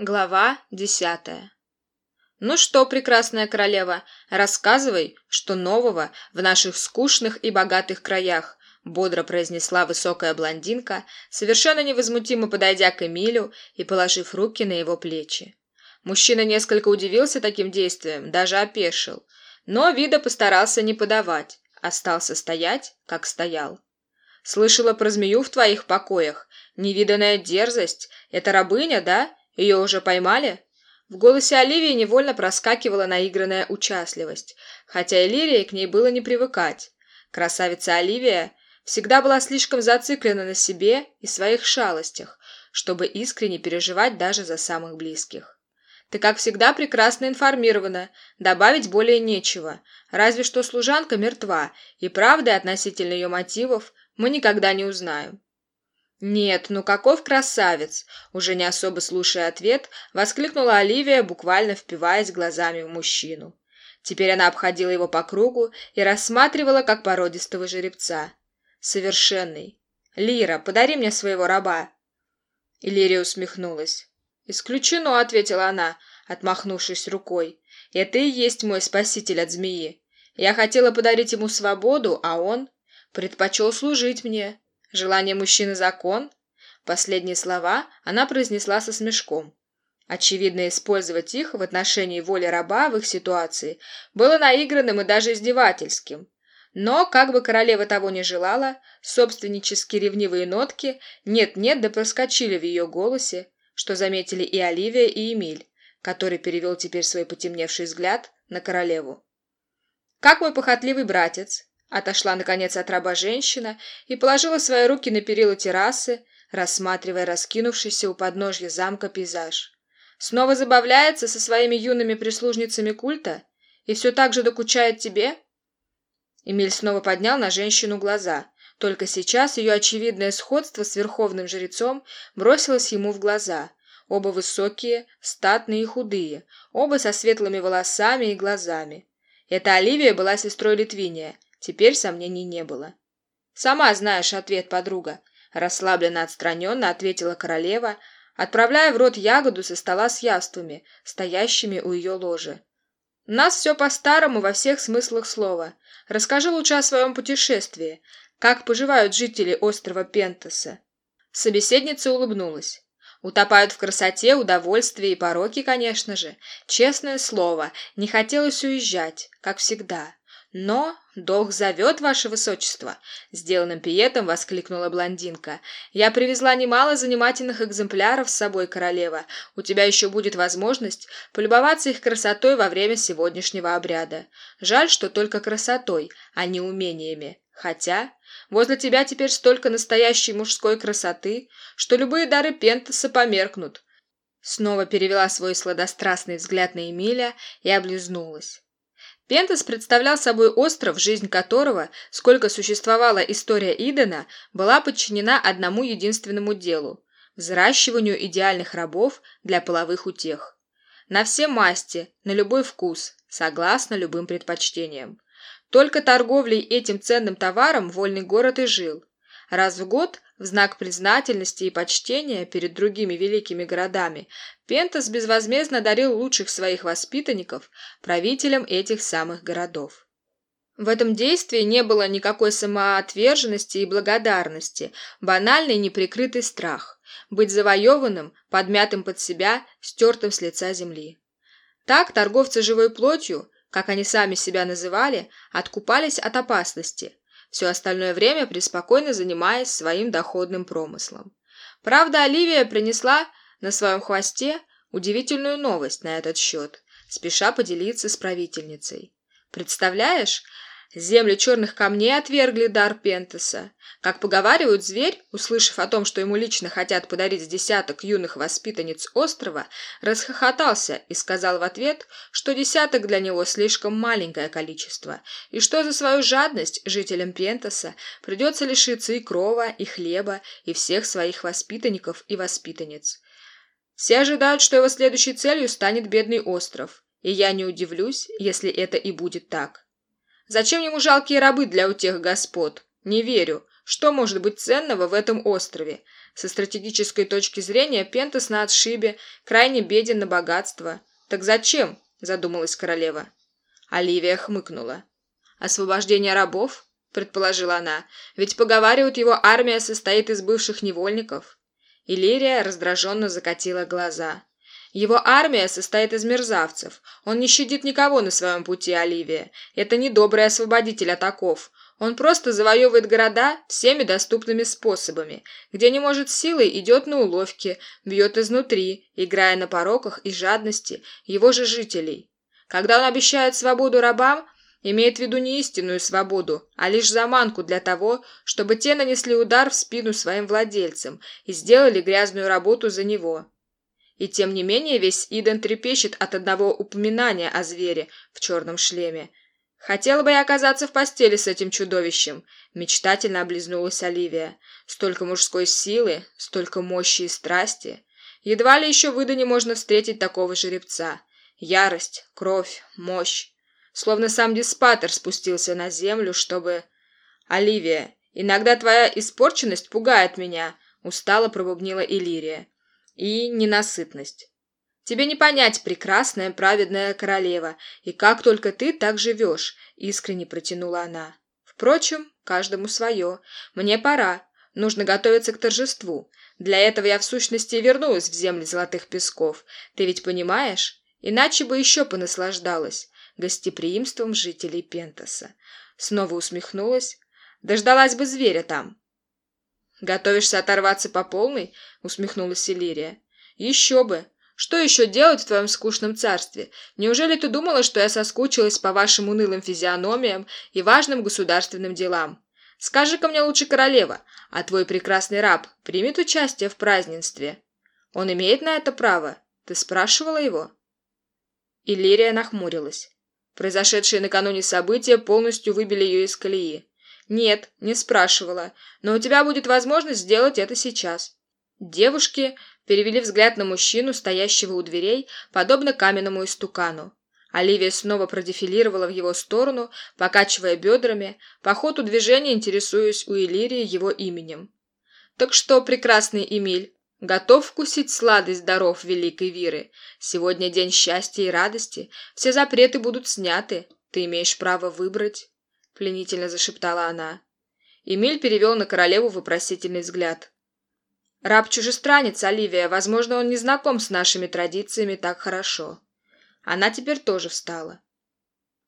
Глава десятая «Ну что, прекрасная королева, рассказывай, что нового в наших скучных и богатых краях», бодро произнесла высокая блондинка, совершенно невозмутимо подойдя к Эмилю и положив руки на его плечи. Мужчина несколько удивился таким действием, даже опешил, но вида постарался не подавать, остался стоять, как стоял. «Слышала про змею в твоих покоях. Невиданная дерзость. Это рабыня, да?» Ее уже поймали? В голосе Оливии невольно проскакивала наигранная участливость, хотя и Лирии к ней было не привыкать. Красавица Оливия всегда была слишком зациклена на себе и своих шалостях, чтобы искренне переживать даже за самых близких. Ты, как всегда, прекрасно информирована, добавить более нечего, разве что служанка мертва, и правды относительно ее мотивов мы никогда не узнаем. «Нет, ну каков красавец!» Уже не особо слушая ответ, воскликнула Оливия, буквально впиваясь глазами в мужчину. Теперь она обходила его по кругу и рассматривала, как породистого жеребца. «Совершенный! Лира, подари мне своего раба!» Иллирия усмехнулась. «Исключено», — ответила она, отмахнувшись рукой. «Это и есть мой спаситель от змеи. Я хотела подарить ему свободу, а он предпочел служить мне. Желание мужчины – закон? Последние слова она произнесла со смешком. Очевидно, использовать их в отношении воли раба в их ситуации было наигранным и даже издевательским. Но, как бы королева того не желала, собственнически ревнивые нотки нет-нет да проскочили в ее голосе, что заметили и Оливия, и Эмиль, который перевел теперь свой потемневший взгляд на королеву. «Как мой похотливый братец, Отошла, наконец, от раба женщина и положила свои руки на перила террасы, рассматривая раскинувшийся у подножья замка пейзаж. «Снова забавляется со своими юными прислужницами культа? И все так же докучает тебе?» Эмиль снова поднял на женщину глаза. Только сейчас ее очевидное сходство с верховным жрецом бросилось ему в глаза. Оба высокие, статные и худые, оба со светлыми волосами и глазами. Эта Оливия была сестрой Литвиния, Теперь сомнений не было. «Сама знаешь ответ, подруга», – расслабленно отстраненно ответила королева, отправляя в рот ягоду со стола с яствами, стоящими у ее ложи. «У нас все по-старому во всех смыслах слова. Расскажи лучше о своем путешествии. Как поживают жители острова Пентаса?» Собеседница улыбнулась. Утопают в красоте, удовольствии и пороке, конечно же. Честное слово, не хотелось уезжать, как всегда. «Но долг зовет, ваше высочество!» — сделанным пиетом воскликнула блондинка. «Я привезла немало занимательных экземпляров с собой, королева. У тебя еще будет возможность полюбоваться их красотой во время сегодняшнего обряда. Жаль, что только красотой, а не умениями. Хотя возле тебя теперь столько настоящей мужской красоты, что любые дары Пентаса померкнут». Снова перевела свой сладострастный взгляд на Эмиля и облизнулась. Пентас представлял собой остров, жизнь которого, сколько существовала история Идена, была подчинена одному единственному делу – взращиванию идеальных рабов для половых утех. На все масти, на любой вкус, согласно любым предпочтениям. Только торговлей этим ценным товаром вольный город и жил. Раз в год в знак признательности и почтения перед другими великими городами Пентас безвозмездно дарил лучших своих воспитанников правителям этих самых городов. В этом действии не было никакой самоотверженности и благодарности, банальный неприкрытый страх – быть завоеванным, подмятым под себя, стертым с лица земли. Так торговцы живой плотью, как они сами себя называли, откупались от опасности, все остальное время преспокойно занимаясь своим доходным промыслом. Правда, Оливия принесла на своем хвосте удивительную новость на этот счет, спеша поделиться с правительницей. «Представляешь, Земли черных камней отвергли дар Пентеса. Как поговаривают, зверь, услышав о том, что ему лично хотят подарить десяток юных воспитанниц острова, расхохотался и сказал в ответ, что десяток для него слишком маленькое количество, и что за свою жадность жителям Пентеса придется лишиться и крова, и хлеба, и всех своих воспитанников и воспитанниц. Все ожидают, что его следующей целью станет бедный остров, и я не удивлюсь, если это и будет так. Зачем ему жалкие рабы для утех господ? Не верю, Что может быть ценного в этом острове? Со стратегической точки зрения Пентас на отшибе, крайне беден на богатство. Так зачем? Задумалась королева. Оливия хмыкнула. Освобождение рабов? Предположила она. Ведь поговаривают, его армия состоит из бывших невольников. Иллирия раздраженно закатила глаза. Его армия состоит из мерзавцев. Он не щадит никого на своем пути, Оливия. Это не добрый освободитель атаков. Он просто завоевывает города всеми доступными способами. Где не может силой, идет на уловки, бьет изнутри, играя на пороках и жадности его же жителей. Когда он обещает свободу рабам, имеет в виду не истинную свободу, а лишь заманку для того, чтобы те нанесли удар в спину своим владельцам и сделали грязную работу за него. И тем не менее весь Иден трепещет от одного упоминания о звере в черном шлеме. «Хотела бы я оказаться в постели с этим чудовищем», — мечтательно облизнулась Оливия. «Столько мужской силы, столько мощи и страсти. Едва ли еще в Идане можно встретить такого жеребца. Ярость, кровь, мощь. Словно сам диспатер спустился на землю, чтобы... «Оливия, иногда твоя испорченность пугает меня», — устало пробубнила Иллирия. «И ненасытность. Тебе не понять, прекрасная праведная королева, и как только ты так живешь», — искренне протянула она. «Впрочем, каждому свое. Мне пора. Нужно готовиться к торжеству. Для этого я в сущности вернулась в земли золотых песков. Ты ведь понимаешь? Иначе бы еще понаслаждалась гостеприимством жителей Пентаса. Снова усмехнулась. Дождалась бы зверя там. «Готовишься оторваться по полной?» — усмехнулась Селирия. «Еще бы! Что еще делать в твоем скучном царстве? Неужели ты думала, что я соскучилась по вашим унылым физиономиям и важным государственным делам? Скажи-ка мне лучше, королева, а твой прекрасный раб примет участие в празднестве? Он имеет на это право? Ты спрашивала его?» Иллирия нахмурилась. Произошедшие накануне события полностью выбили ее из колеи. «Нет, не спрашивала, но у тебя будет возможность сделать это сейчас». Девушки перевели взгляд на мужчину, стоящего у дверей, подобно каменному истукану. Оливия снова продефилировала в его сторону, покачивая бедрами, по ходу движения интересуясь у Элирии его именем. «Так что, прекрасный Эмиль, готов вкусить сладость даров Великой Виры? Сегодня день счастья и радости. Все запреты будут сняты. Ты имеешь право выбрать», — пленительно зашептала она. Эмиль перевел на королеву вопросительный взгляд. «Раб-чужестранец, Оливия. Возможно, он не знаком с нашими традициями так хорошо». Она теперь тоже встала.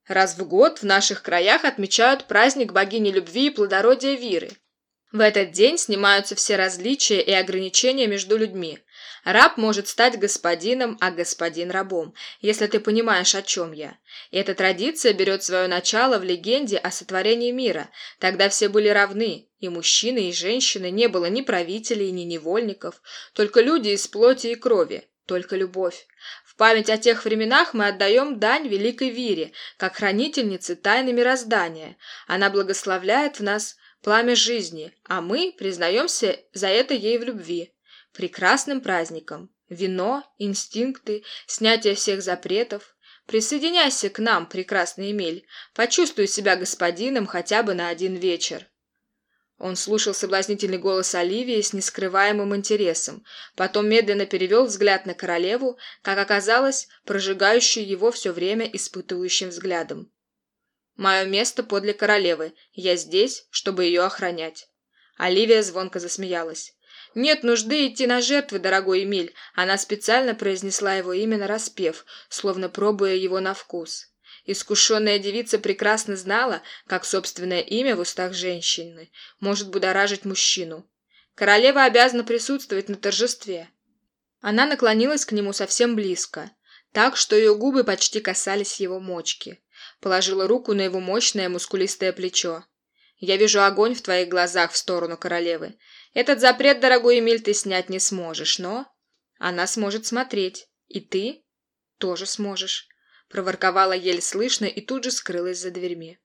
Раз в год в наших краях отмечают праздник богини любви и плодородия Виры. В этот день снимаются все различия и ограничения между людьми. Раб может стать господином, а господин рабом, если ты понимаешь, о чем я. И эта традиция берет свое начало в легенде о сотворении мира. Тогда все были равны, и мужчины, и женщины, не было ни правителей, ни невольников, только люди из плоти и крови, только любовь. В память о тех временах мы отдаем дань Великой Вире, как хранительнице тайны мироздания. Она благословляет в нас пламя жизни, а мы признаемся за это ей в любви. Прекрасным праздником. Вино, инстинкты, снятие всех запретов. Присоединяйся к нам, прекрасный Эмиль. Почувствуй себя господином хотя бы на один вечер. Он слушал соблазнительный голос Оливии с нескрываемым интересом, потом медленно перевел взгляд на королеву, как оказалось, прожигающую его все время испытывающим взглядом. Мое место подле королевы. Я здесь, чтобы ее охранять». Оливия звонко засмеялась. «Нет нужды идти на жертвы, дорогой Эмиль». Она специально произнесла его имя на распев, словно пробуя его на вкус. Искушенная девица прекрасно знала, как собственное имя в устах женщины может будоражить мужчину. Королева обязана присутствовать на торжестве. Она наклонилась к нему совсем близко, так, что ее губы почти касались его мочки. Положила руку на его мощное мускулистое плечо. «Я вижу огонь в твоих глазах в сторону королевы. Этот запрет, дорогой Эмиль, ты снять не сможешь, но...» «Она сможет смотреть. И ты тоже сможешь», — проворковала еле слышно и тут же скрылась за дверьми.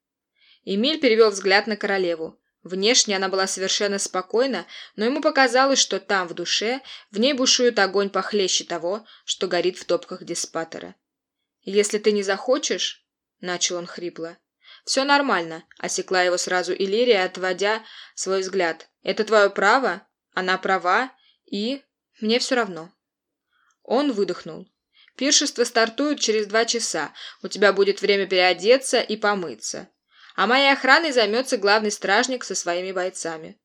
Эмиль перевел взгляд на королеву. Внешне она была совершенно спокойна, но ему показалось, что там, в душе, в ней бушует огонь похлеще того, что горит в топках диспатора. «Если ты не захочешь, начал он хрипло. «Все нормально», — осекла его сразу Иллирия, отводя свой взгляд. «Это твое право, она права, и... мне все равно». Он выдохнул. «Пиршество стартует через два часа. У тебя будет время переодеться и помыться. А моей охраной займется главный стражник со своими бойцами».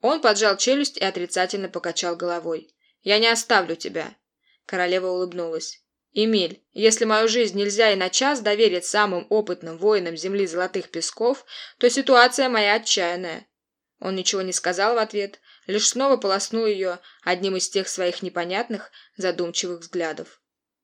Он поджал челюсть и отрицательно покачал головой. «Я не оставлю тебя». Королева улыбнулась. «Эмиль, если мою жизнь нельзя и на час доверить самым опытным воинам земли Золотых Песков, то ситуация моя отчаянная». Он ничего не сказал в ответ, лишь снова полоснул ее одним из тех своих непонятных, задумчивых взглядов.